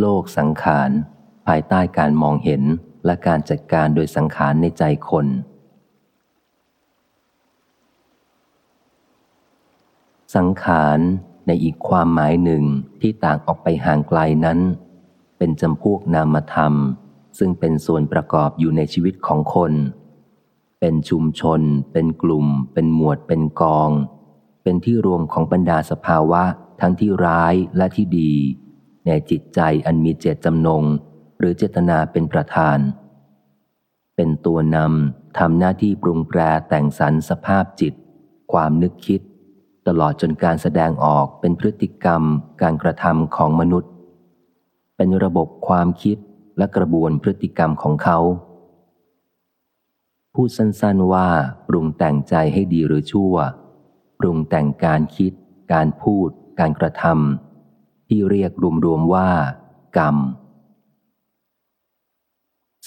โลกสังขาร ภายใต้การมองเห็นและการจัดการโดยสังขารในใจคน สังขารในอีกความหมายหนึ่งที่ต่างออกไปห่างไกลนั้น เป็นจำพวกนามธรรม ซึ่งเป็นส่วนประกอบอยู่ในชีวิตของคน เป็นชุมชน เป็นกลุ่ม เป็นหมวด เป็นกอง เป็นที่รวมของบรรดาสภาวะ ทั้งที่ร้ายและที่ดี ในจิตใจอันมีเจตจำนง หรือเจตนาเป็นประธาน เป็นตัวนำทำหน้าที่ปรุงแปรแต่งสรรสภาพจิต ความนึกคิด ตลอดจนการแสดงออกเป็นพฤติกรรม การกระทำของมนุษย์ เป็นระบบความคิดและกระบวนพฤติกรรมของเขา พูดสั้นๆว่าปรุงแต่งใจให้ดีหรือชั่ว ปรุงแต่งการคิด การพูด การกระทำ ที่เรียกรวมๆว่า กรรม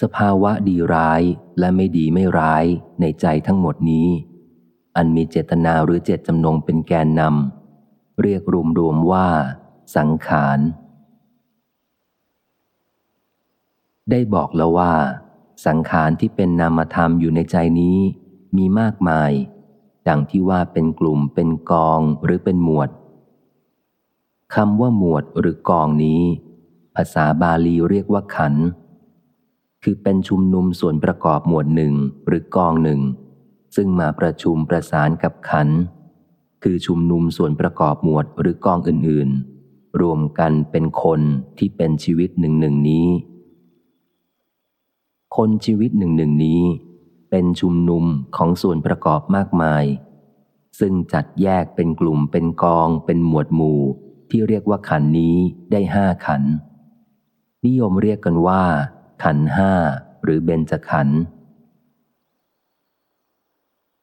สภาวะดีร้ายและไม่ดีไม่ร้ายในใจทั้งหมดนี้ อันมีเจตนาหรือเจตจำนงเป็นแกนนำเรียกรวมๆว่า สังขาร ได้บอกแล้วว่า สังขารที่เป็นนามธรรมอยู่ในใจนี้มีมากมาย ดังที่ว่าเป็นกลุ่มเป็นกองหรือเป็นหมวด คำว่าหมวดหรือกองนี้ ภาษาบาลีเรียกว่าขัน คือเป็นชุมนุมส่วนประกอบหมวดหนึ่งหรือกองหนึ่ง ซึ่งมาประชุมประสานกับขัน คือชุมนุมส่วนประกอบหมวดหรือกองอื่นๆ รวมกันเป็นคนที่เป็นชีวิตหนึ่งหนึ่งนี้ คนชีวิตหนึ่งหนึ่งนี้ เป็นชุมนุมของส่วนประกอบมากมาย ซึ่งจัดแยกเป็นกลุ่มเป็นกองเป็นหมวดหมู่ ที่เรียกว่าขันนี้ได้ห้าขัน นิยมเรียกกันว่า ขันห้าหรือเบญจขัน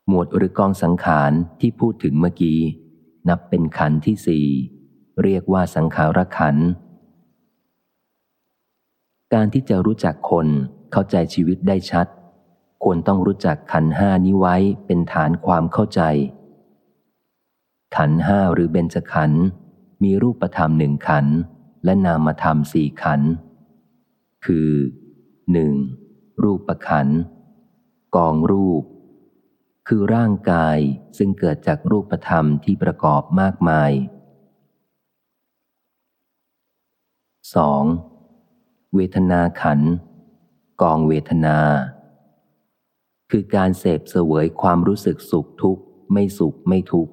หมวดหรือกองสังขารที่พูดถึงเมื่อกี้ นับเป็นขันที่สี่เรียกว่าสังขารขัน การที่จะรู้จักคนเข้าใจชีวิตได้ชัด ควรต้องรู้จักขันห้านี้ไว้เป็นฐานความเข้าใจ ขันห้าหรือเบญจขันธ์ มีรูปธรรมหนึ่งขัน และนามธรรมสี่ขัน คือหนึ่งรูปขัน กองรูป คือร่างกายซึ่งเกิดจากรูปธรรมที่ประกอบมากมาย 2. เวทนาขัน กองเวทนา คือการเสพเสวยความรู้สึกสุขทุกข์ไม่สุขไม่ทุกข์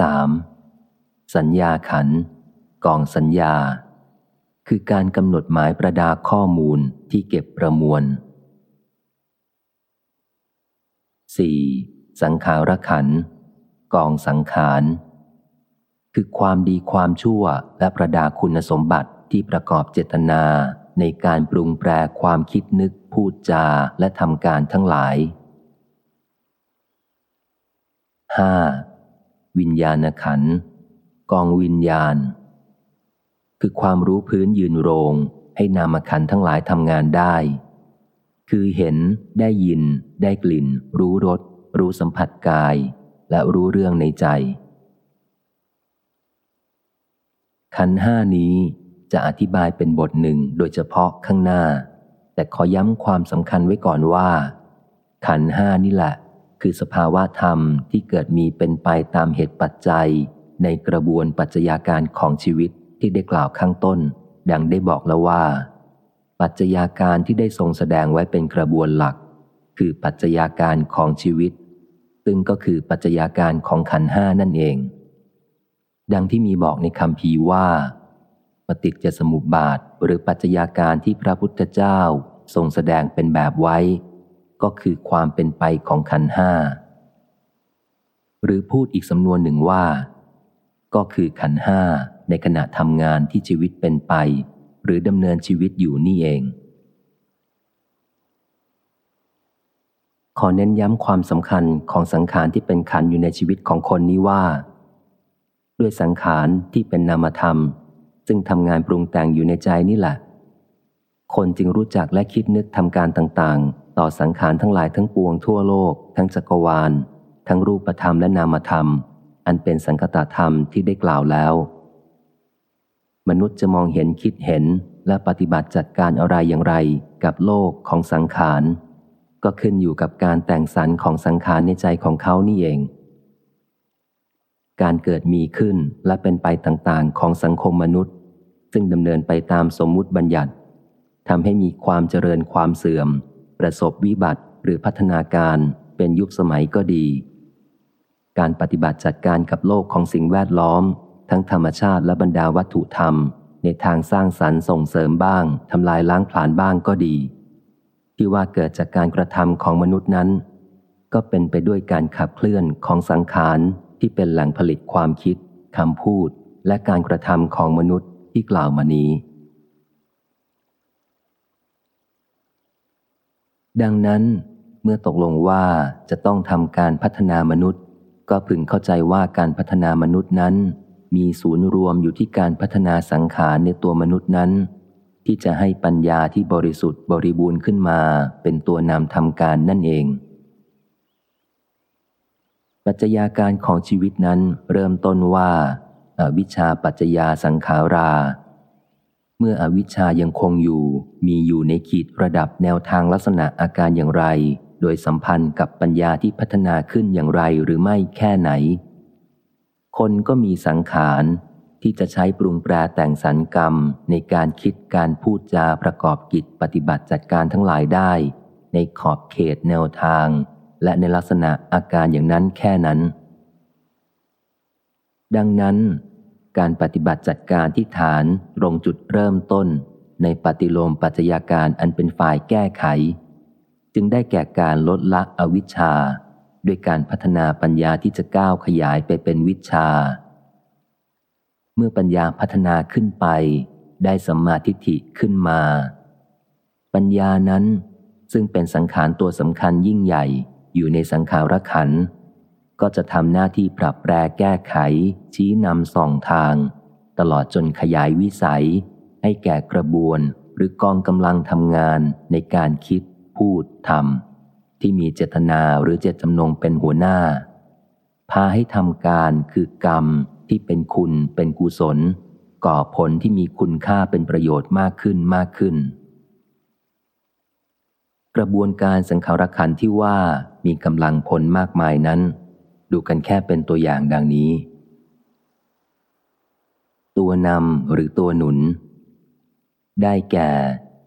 3. สัญญาขัน กองสัญญา คือการกำหนดหมายประดาข้อมูลที่เก็บประมวล 4. สังขารขัน กองสังขาร คือความดีความชั่วและประดาคุณสมบัติที่ประกอบเจตนาในการปรุงแปรความคิดนึกพูดจาและทำการทั้งหลาย 5. วิญญาณขัน กองวิญญาณ คือความรู้พื้นยืนโรงให้นามขันทั้งหลายทำงานได้ คือเห็นได้ยิน ได้กลิ่น รู้รส รู้สัมผัสกาย และรู้เรื่องในใจ ขันห้านี้จะอธิบายเป็นบทหนึ่งโดยเฉพาะข้างหน้า แต่ขอย้ำความสำคัญไว้ก่อนว่า ขันห้านี่แหละ คือสภาวะธรรมที่เกิดมีเป็นไปตามเหตุปัจจัย ในกระบวนปัจจัยาการของชีวิตที่ได้กล่าวข้างต้น ดังได้บอกแล้วว่า ปัจจัยาการที่ได้ทรงแสดงไว้เป็นกระบวนหลัก คือปัจจัยาการของชีวิต ซึ่งก็คือปัจจัยาการของขันห้านั่นเอง ดังที่มีบอกในคำพีว่า ปฏิจจสมุปบาทหรือปัจจัยาการที่พระพุทธเจ้าทรงแสดงเป็นแบบไว้ ก็คือความเป็นไปของขันห้า หรือพูดอีกสำนวนหนึ่งว่า ก็คือขันห้าในขณะทำงานที่ชีวิตเป็นไป หรือดำเนินชีวิตอยู่นี่เอง ขอเน้นย้ำความสำคัญของสังขารที่เป็นขันอยู่ในชีวิตของคนนี้ว่า ด้วยสังขารที่เป็นนามธรรม ซึ่งทำงานปรุงแต่งอยู่ในใจนี่แหละ คนจึงรู้จักและคิดนึกทำการต่าง ต่อสังขารทั้งหลายทั้งปวงทั่วโลก ทั้งจักรวาล ทั้งรูปธรรมและนามธรรม อันเป็นสังคตธรรมที่ได้กล่าวแล้ว มนุษย์จะมองเห็นคิดเห็นและปฏิบัติจัดการอะไรอย่างไรกับโลกของสังขาร ก็ขึ้นอยู่กับการแต่งสรรของสังขารในใจของเขานี่เอง การเกิดมีขึ้นและเป็นไปต่างๆ ของสังคมมนุษย์ ซึ่งดำเนินไปตามสมมุติบัญญัติทำให้มีความเจริญความเสื่อม ประสบวิบัติหรือพัฒนาการเป็นยุคสมัยก็ดี การปฏิบัติจัดการกับโลกของสิ่งแวดล้อม ทั้งธรรมชาติและบรรดาวัตถุธรรม ในทางสร้างสรรค์ส่งเสริมบ้างทำลายล้างผลาญบ้างก็ดี ที่ว่าเกิดจากการกระทำของมนุษย์นั้น ก็เป็นไปด้วยการขับเคลื่อนของสังขารที่เป็นแหล่งผลิตความคิดคำพูด และการกระทำของมนุษย์ที่กล่าวมานี้ ดังนั้นเมื่อตกลงว่าจะต้องทำการพัฒนามนุษย์ ก็พึงเข้าใจว่าการพัฒนามนุษย์นั้น มีศูนย์รวมอยู่ที่การพัฒนาสังขารในตัวมนุษย์นั้น ที่จะให้ปัญญาที่บริสุทธิ์บริบูรณ์ขึ้นมาเป็นตัวนำทำการนั่นเอง ปัจจัยาการของชีวิตนั้นเริ่มต้นว่าอาวิชชาปัจจยาสังขารา เมื่ออวิชชายังคงอยู่ มีอยู่ในขีดระดับแนวทางลักษณะอาการอย่างไร โดยสัมพันธ์กับปัญญาที่พัฒนาขึ้นอย่างไรหรือไม่แค่ไหน คนก็มีสังขารที่จะใช้ปรุงแปรแต่งสรรกรรมในการคิดการพูดจาประกอบกิจปฏิบัติจัดการทั้งหลายได้ ในขอบเขตแนวทาง และในลักษณะอาการอย่างนั้นแค่นั้น ดังนั้น การปฏิบัติจัดการที่ฐานตรงจุดเริ่มต้น ในปฏิโลมปัจจัยาการอันเป็นฝ่ายแก้ไข จึงได้แก่การลดละอวิชชา ด้วยการพัฒนาปัญญาที่จะก้าวขยายไปเป็นวิชา เมื่อปัญญาพัฒนาขึ้นไป ได้สัมมาทิฏฐิขึ้นมา ปัญญานั้นซึ่งเป็นสังขารตัวสำคัญยิ่งใหญ่อยู่ในสังขารขันธ์ ก็จะทำหน้าที่ปรับแปรแก้ไข ชี้นำส่องทาง ตลอดจนขยายวิสัย ให้แก่กระบวนหรือกองกำลังทำงานในการคิด พูดทำที่มีเจตนาหรือเจตจำนงเป็นหัวหน้า พาให้ทำการคือกรรมที่เป็นคุณเป็นกุศล ก่อผลที่มีคุณค่าเป็นประโยชน์มากขึ้นมากขึ้น กระบวนการสังขารขันที่ว่ามีกำลังผลมากมายนั้น ดูกันแค่เป็นตัวอย่างดังนี้ ตัวนำหรือตัวหนุน ได้แก่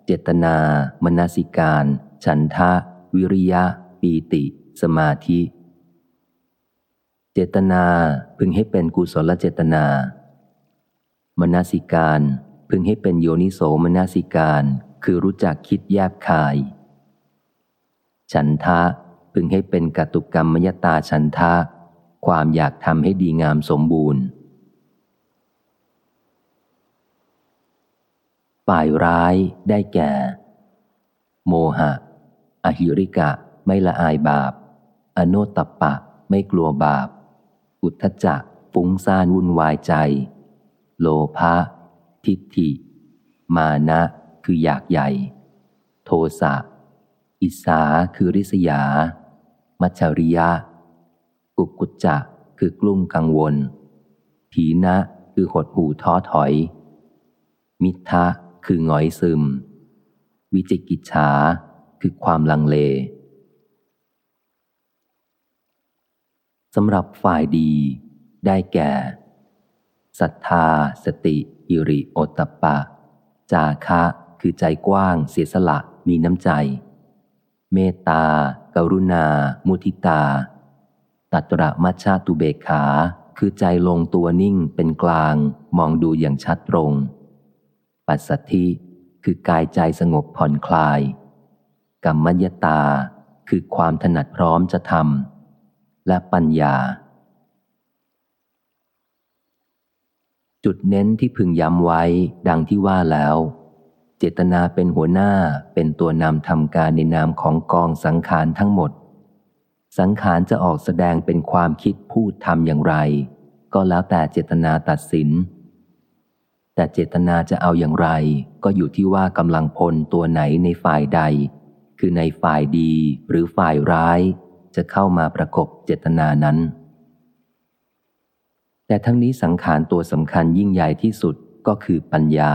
เจตนา มนสิการ ฉันทะ วิริยะ ปีติ สมาธิ เจตนาพึงให้เป็นกุศลเจตนา มนสิการพึงให้เป็นโยนิโสมนสิการ คือรู้จักคิดแยบคาย ฉันทะพึงให้เป็นกตุกรรมมยตาฉันทะ ความอยากทำให้ดีงามสมบูรณ์ ฝ่ายร้ายได้แก่ โมหะ อหิริกะ ไม่ละอายบาป อโนตปปะ ไม่กลัวบาป อุทธจักฟุ้งซ่านวุ่นวายใจ โลภะ ทิฏฐิ มานะ คืออยากใหญ่ โทสะ อิสาคือริษยา มัจฉริยะ กุกุจจะคือกลุ้มกังวล ถีนะคือหดหูท้อถอย มิทะคือหงอยซึม วิจิกิจฉาคือความลังเลสำหรับฝ่ายดี ได้แก่ศรัทธา สติ อิริโอตตปปะ จาคะ คือใจกว้างเสียสละมีน้ำใจ เมตตา กรุณา มุทิตา ตัตระมัชชาตุเบกขา คือใจลงตัวนิ่งเป็นกลาง มองดูอย่างชัดตรง ปัสสัทธิคือกายใจสงบผ่อนคลาย กรรมัญญตา คือความถนัดพร้อมจะทำและปัญญา จุดเน้นที่พึงย้ำไว้ดังที่ว่าแล้ว เจตนาเป็นหัวหน้าเป็นตัวนำทำการในนามของกองสังขารทั้งหมด สังขารจะออกแสดงเป็นความคิดพูดทำอย่างไร ก็แล้วแต่เจตนาตัดสิน แต่เจตนาจะเอาอย่างไร ก็อยู่ที่ว่ากำลังพลตัวไหนในฝ่ายใด คือในฝ่ายดีหรือฝ่ายร้าย จะเข้ามาประกบเจตนานั้น แต่ทั้งนี้สังขารตัวสำคัญยิ่งใหญ่ที่สุดก็คือปัญญา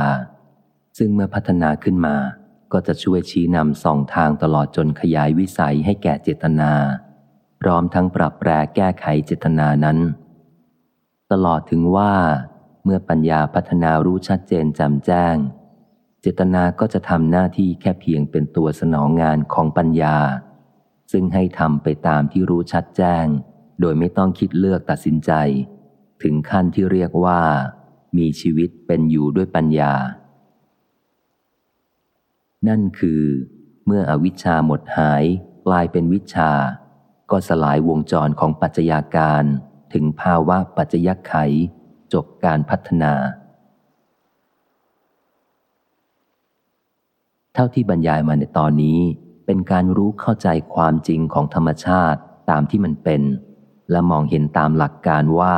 ซึ่งเมื่อพัฒนาขึ้นมา ก็จะช่วยชี้นำส่องทางตลอดจนขยายวิสัยให้แก่เจตนา พร้อมทั้งปรับแปรแก้ไขเจตนานั้น ตลอดถึงว่า เมื่อปัญญาพัฒนารู้ชัดเจนจำแจ้ง เจตนาก็จะทำหน้าที่แค่เพียงเป็นตัวสนองงานของปัญญา ซึ่งให้ทำไปตามที่รู้ชัดแจ้ง โดยไม่ต้องคิดเลือกตัดสินใจ ถึงขั้นที่เรียกว่า มีชีวิตเป็นอยู่ด้วยปัญญา นั่นคือ เมื่ออวิชชาหมดหายกลายเป็นวิชา ก็สลายวงจรของปัจจัยาการถึงภาวะปัจจยไข จบการพัฒนา เท่าที่บรรยายมาในตอนนี้เป็นการรู้เข้าใจความจริงของธรรมชาติตามที่มันเป็น และมองเห็นตามหลักการว่า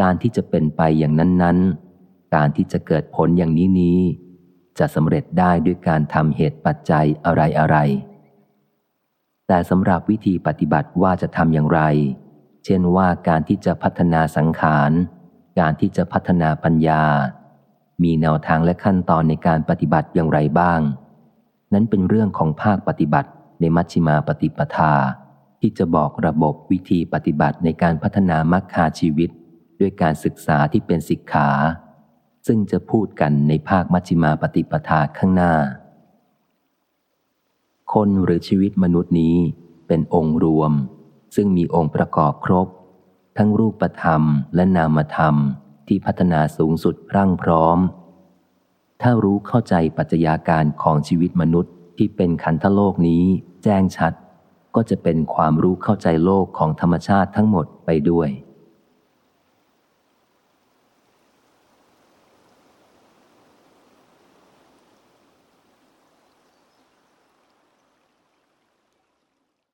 การที่จะเป็นไปอย่างนั้น ๆ การที่จะเกิดผลอย่างนี้นี้จะสำเร็จได้ด้วยการทำเหตุปัจจัยอะไรๆ แต่สำหรับวิธีปฏิบัติว่าจะทำอย่างไร เช่นว่าการที่จะพัฒนาสังขาร การที่จะพัฒนาปัญญา มีแนวทางและขั้นตอนในการปฏิบัติอย่างไรบ้าง นั้นเป็นเรื่องของภาคปฏิบัติในมัชฌิมาปฏิปทา ที่จะบอกระบบวิธีปฏิบัติในการพัฒนามรรคาชีวิต ด้วยการศึกษาที่เป็นสิกขา ซึ่งจะพูดกันในภาคมัชฌิมาปฏิปทาข้างหน้า คนหรือชีวิตมนุษย์นี้เป็นองค์รวม ซึ่งมีองค์ประกอบครบ ทั้งรูปธรรมและนามธรรมที่พัฒนาสูงสุดรั่งพร้อม ถ้ารู้เข้าใจปัจจัยาการของชีวิตมนุษย์ที่เป็นขันธโลกนี้แจ้งชัด ก็จะเป็นความรู้เข้าใจโลกของธรรมชาติทั้งหมดไปด้วย